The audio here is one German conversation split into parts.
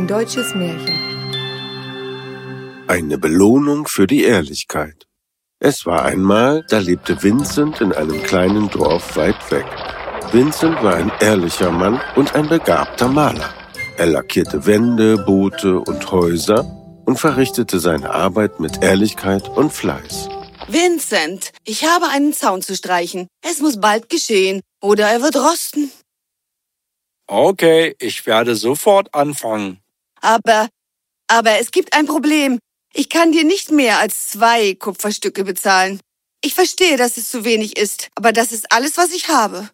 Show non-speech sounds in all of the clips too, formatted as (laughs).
Ein deutsches Märchen. Eine Belohnung für die Ehrlichkeit. Es war einmal, da lebte Vincent in einem kleinen Dorf weit weg. Vincent war ein ehrlicher Mann und ein begabter Maler. Er lackierte Wände, Boote und Häuser und verrichtete seine Arbeit mit Ehrlichkeit und Fleiß. Vincent, ich habe einen Zaun zu streichen. Es muss bald geschehen, oder er wird rosten. Okay, ich werde sofort anfangen. Aber, aber es gibt ein Problem. Ich kann dir nicht mehr als zwei Kupferstücke bezahlen. Ich verstehe, dass es zu wenig ist, aber das ist alles, was ich habe.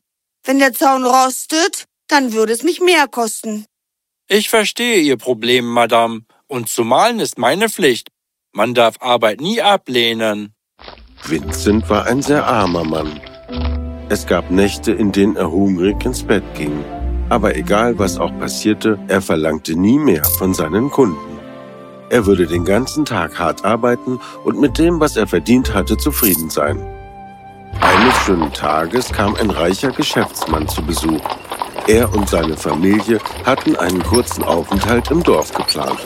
Wenn der Zaun rostet, dann würde es mich mehr kosten. Ich verstehe Ihr Problem, Madame, und zu malen ist meine Pflicht. Man darf Arbeit nie ablehnen. Vincent war ein sehr armer Mann. Es gab Nächte, in denen er hungrig ins Bett ging. Aber egal, was auch passierte, er verlangte nie mehr von seinen Kunden. Er würde den ganzen Tag hart arbeiten und mit dem, was er verdient hatte, zufrieden sein. Eines schönen Tages kam ein reicher Geschäftsmann zu Besuch. Er und seine Familie hatten einen kurzen Aufenthalt im Dorf geplant.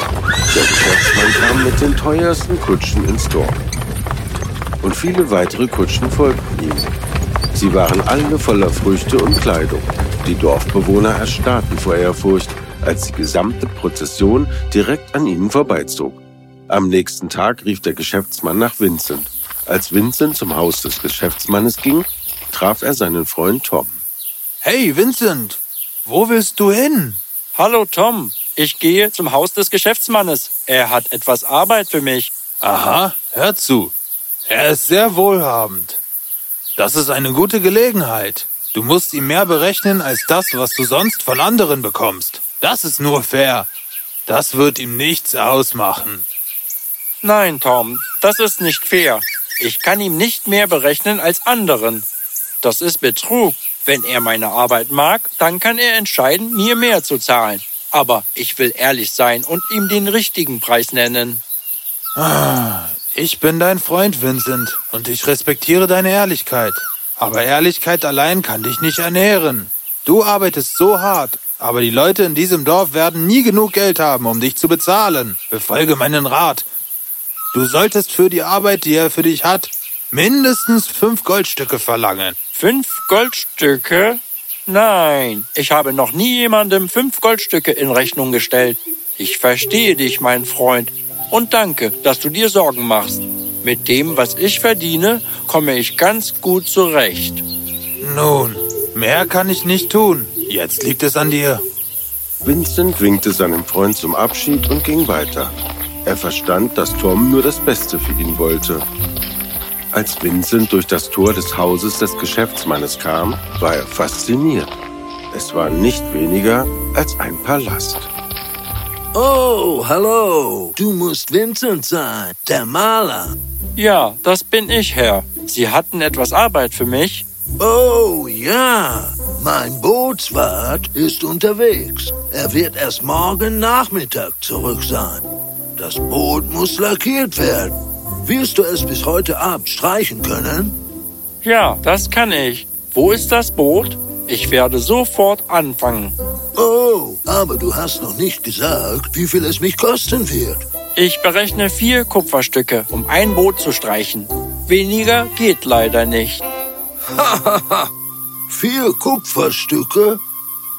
Der Geschäftsmann kam mit den teuersten Kutschen ins Dorf. Und viele weitere Kutschen folgten ihm. Sie waren alle voller Früchte und Kleidung. Die Dorfbewohner erstarrten vor Ehrfurcht, als die gesamte Prozession direkt an ihnen vorbeizog. Am nächsten Tag rief der Geschäftsmann nach Vincent. Als Vincent zum Haus des Geschäftsmannes ging, traf er seinen Freund Tom. Hey, Vincent, wo willst du hin? Hallo Tom, ich gehe zum Haus des Geschäftsmannes. Er hat etwas Arbeit für mich. Aha, hör zu. Er ist sehr wohlhabend. Das ist eine gute Gelegenheit. Du musst ihm mehr berechnen als das, was du sonst von anderen bekommst. Das ist nur fair. Das wird ihm nichts ausmachen. Nein, Tom, das ist nicht fair. Ich kann ihm nicht mehr berechnen als anderen. Das ist Betrug. Wenn er meine Arbeit mag, dann kann er entscheiden, mir mehr zu zahlen. Aber ich will ehrlich sein und ihm den richtigen Preis nennen. Ah, ich bin dein Freund, Vincent, und ich respektiere deine Ehrlichkeit. Aber Ehrlichkeit allein kann dich nicht ernähren. Du arbeitest so hart, aber die Leute in diesem Dorf werden nie genug Geld haben, um dich zu bezahlen. Befolge meinen Rat. Du solltest für die Arbeit, die er für dich hat, mindestens fünf Goldstücke verlangen. Fünf Goldstücke? Nein, ich habe noch nie jemandem fünf Goldstücke in Rechnung gestellt. Ich verstehe dich, mein Freund, und danke, dass du dir Sorgen machst. Mit dem, was ich verdiene, komme ich ganz gut zurecht. Nun, mehr kann ich nicht tun. Jetzt liegt es an dir. Vincent winkte seinem Freund zum Abschied und ging weiter. Er verstand, dass Tom nur das Beste für ihn wollte. Als Vincent durch das Tor des Hauses des Geschäftsmannes kam, war er fasziniert. Es war nicht weniger als ein Palast. Oh, hallo. Du musst Vincent sein, der Maler. Ja, das bin ich, Herr. Sie hatten etwas Arbeit für mich? Oh, ja. Mein Bootswart ist unterwegs. Er wird erst morgen Nachmittag zurück sein. Das Boot muss lackiert werden. Wirst du es bis heute Abend streichen können? Ja, das kann ich. Wo ist das Boot? Ich werde sofort anfangen. Oh, aber du hast noch nicht gesagt, wie viel es mich kosten wird. Ich berechne vier Kupferstücke, um ein Boot zu streichen. Weniger geht leider nicht. Hahaha, vier Kupferstücke?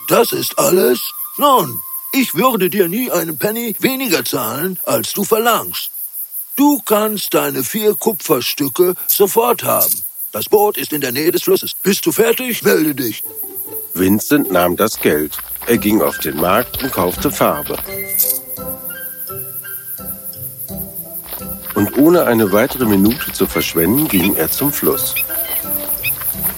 Das ist alles? Nun, ich würde dir nie einen Penny weniger zahlen, als du verlangst. Du kannst deine vier Kupferstücke sofort haben. Das Boot ist in der Nähe des Flusses. Bist du fertig? Melde dich. Vincent nahm das Geld. Er ging auf den Markt und kaufte Farbe. Und ohne eine weitere Minute zu verschwenden, ging er zum Fluss.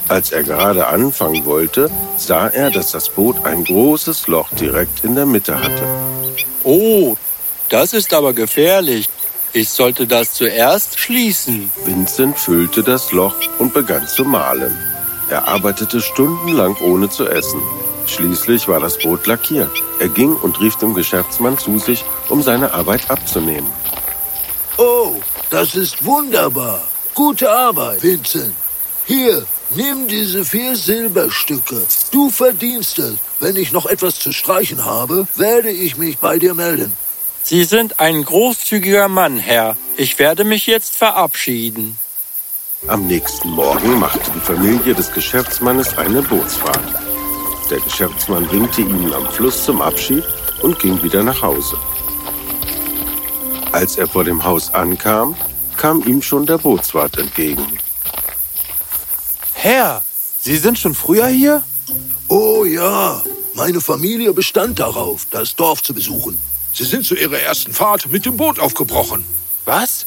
Als er gerade anfangen wollte, sah er, dass das Boot ein großes Loch direkt in der Mitte hatte. Oh, das ist aber gefährlich. Ich sollte das zuerst schließen. Vincent füllte das Loch und begann zu malen. Er arbeitete stundenlang ohne zu essen. Schließlich war das Boot lackiert. Er ging und rief dem Geschäftsmann zu sich, um seine Arbeit abzunehmen. Oh, das ist wunderbar. Gute Arbeit, Vincent. Hier, nimm diese vier Silberstücke. Du verdienst es. Wenn ich noch etwas zu streichen habe, werde ich mich bei dir melden. Sie sind ein großzügiger Mann, Herr. Ich werde mich jetzt verabschieden. Am nächsten Morgen machte die Familie des Geschäftsmannes eine Bootsfahrt. Der Geschäftsmann winkte ihnen am Fluss zum Abschied und ging wieder nach Hause. Als er vor dem Haus ankam, kam ihm schon der Bootswart entgegen. Herr, Sie sind schon früher hier? Oh ja, meine Familie bestand darauf, das Dorf zu besuchen. Sie sind zu Ihrer ersten Fahrt mit dem Boot aufgebrochen. Was?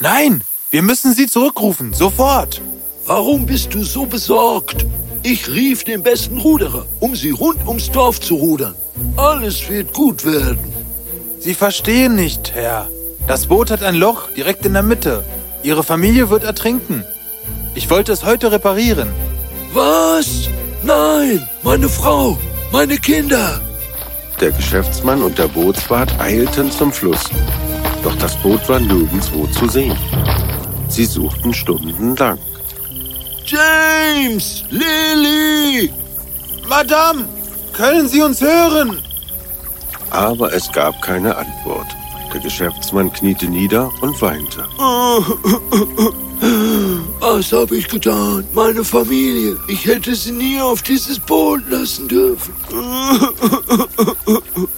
Nein, wir müssen Sie zurückrufen, sofort. Warum bist du so besorgt? Ich rief den besten Ruderer, um sie rund ums Dorf zu rudern. Alles wird gut werden. Sie verstehen nicht, Herr. Das Boot hat ein Loch direkt in der Mitte. Ihre Familie wird ertrinken. Ich wollte es heute reparieren. Was? Nein, meine Frau, meine Kinder. Der Geschäftsmann und der Bootswart eilten zum Fluss. Doch das Boot war nirgendwo zu sehen. Sie suchten stundenlang. James, Lily, Madame, können Sie uns hören? Aber es gab keine Antwort. Der Geschäftsmann kniete nieder und weinte. (laughs) was habe ich getan? Meine Familie. Ich hätte sie nie auf dieses Boot lassen dürfen. (laughs)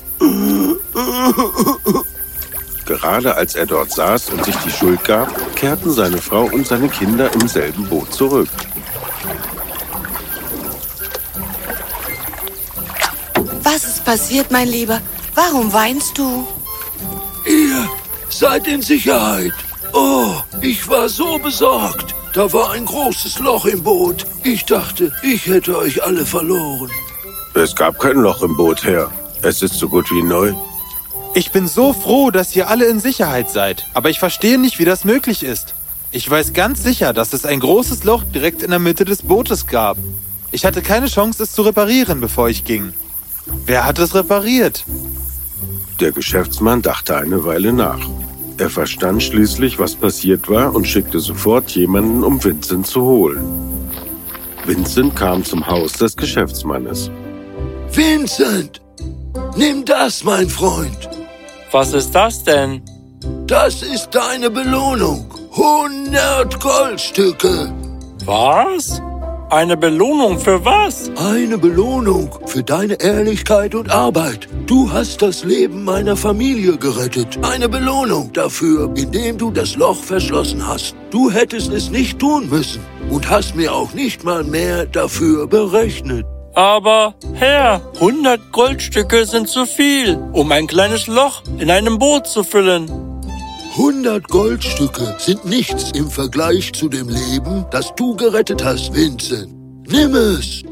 Gerade als er dort saß und sich die Schuld gab, kehrten seine Frau und seine Kinder im selben Boot zurück. Was ist passiert, mein Lieber? Warum weinst du? Ihr seid in Sicherheit. Oh, ich war so besorgt. Da war ein großes Loch im Boot. Ich dachte, ich hätte euch alle verloren. Es gab kein Loch im Boot, Herr. Es ist so gut wie neu. Ich bin so froh, dass ihr alle in Sicherheit seid, aber ich verstehe nicht, wie das möglich ist. Ich weiß ganz sicher, dass es ein großes Loch direkt in der Mitte des Bootes gab. Ich hatte keine Chance, es zu reparieren, bevor ich ging. Wer hat es repariert? Der Geschäftsmann dachte eine Weile nach. Er verstand schließlich, was passiert war und schickte sofort jemanden, um Vincent zu holen. Vincent kam zum Haus des Geschäftsmannes. Vincent, nimm das, mein Freund. Was ist das denn? Das ist deine Belohnung. 100 Goldstücke. Was? Eine Belohnung für was? Eine Belohnung für deine Ehrlichkeit und Arbeit. Du hast das Leben meiner Familie gerettet. Eine Belohnung dafür, indem du das Loch verschlossen hast. Du hättest es nicht tun müssen und hast mir auch nicht mal mehr dafür berechnet. Aber, Herr, 100 Goldstücke sind zu viel, um ein kleines Loch in einem Boot zu füllen. 100 Goldstücke sind nichts im Vergleich zu dem Leben, das du gerettet hast, Vincent. Nimm es!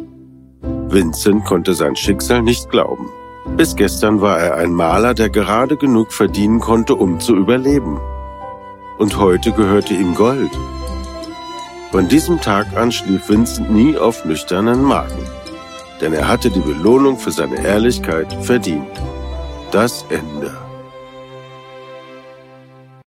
Vincent konnte sein Schicksal nicht glauben. Bis gestern war er ein Maler, der gerade genug verdienen konnte, um zu überleben. Und heute gehörte ihm Gold. Von diesem Tag an schlief Vincent nie auf nüchternen Magen, denn er hatte die Belohnung für seine Ehrlichkeit verdient. Das Ende.